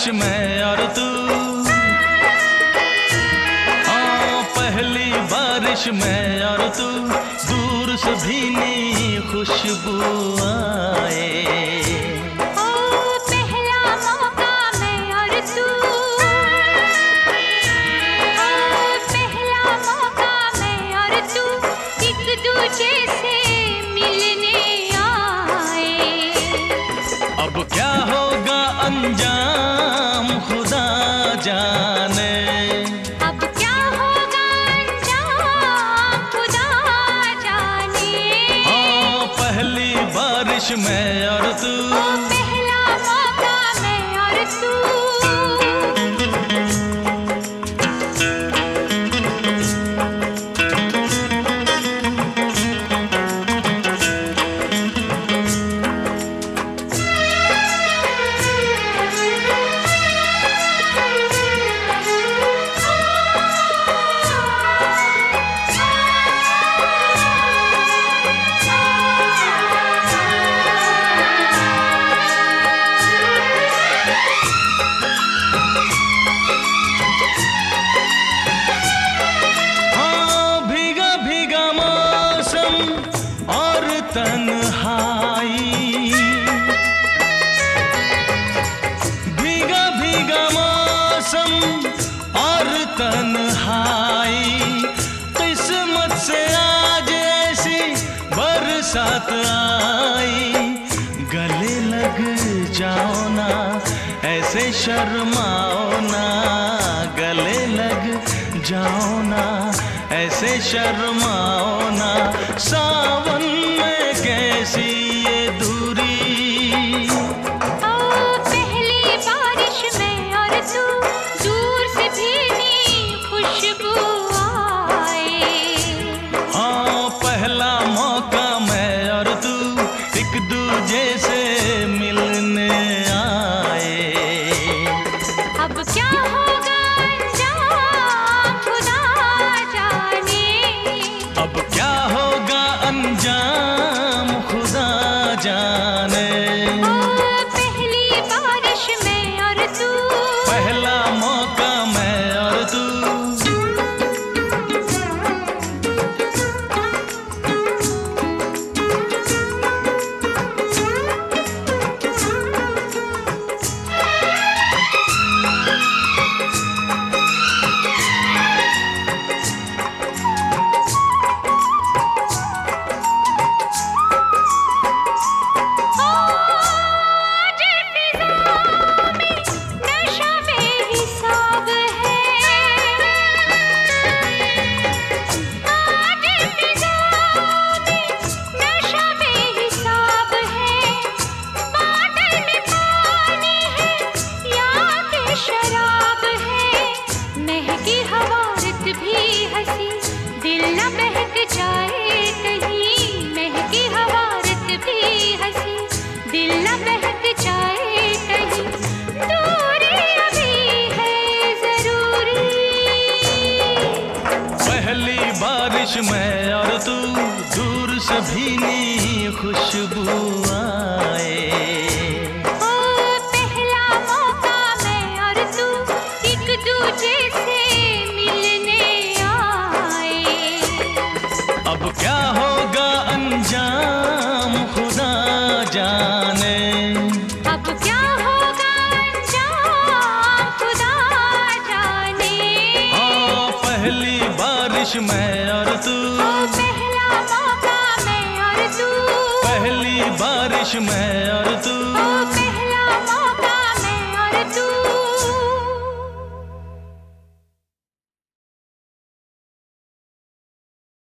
बारिश में और तू। हाँ पहली बारिश में और तू। दूर से भीनी खुशबू आए। तन्हाई। किस्मत से आज ऐसी बरसात आई। गले लग जाओ ना, ऐसे शर्माओ ना। गले लग जाओ ना, ऐसे शर्माओ ना। सावन अनजान महकी हवा, रुत भी हँसी। दिल न बहक जाए कहीं, महकी हवा, रुत भी हँसी। दिल न बहक जाए कहीं ज़रूरी। पहली बारिश में और तू दूर से भीनी खुशबू आए। पहली बारिश मैं और तू। पहला मौका मैं और तू। पहली बारिश में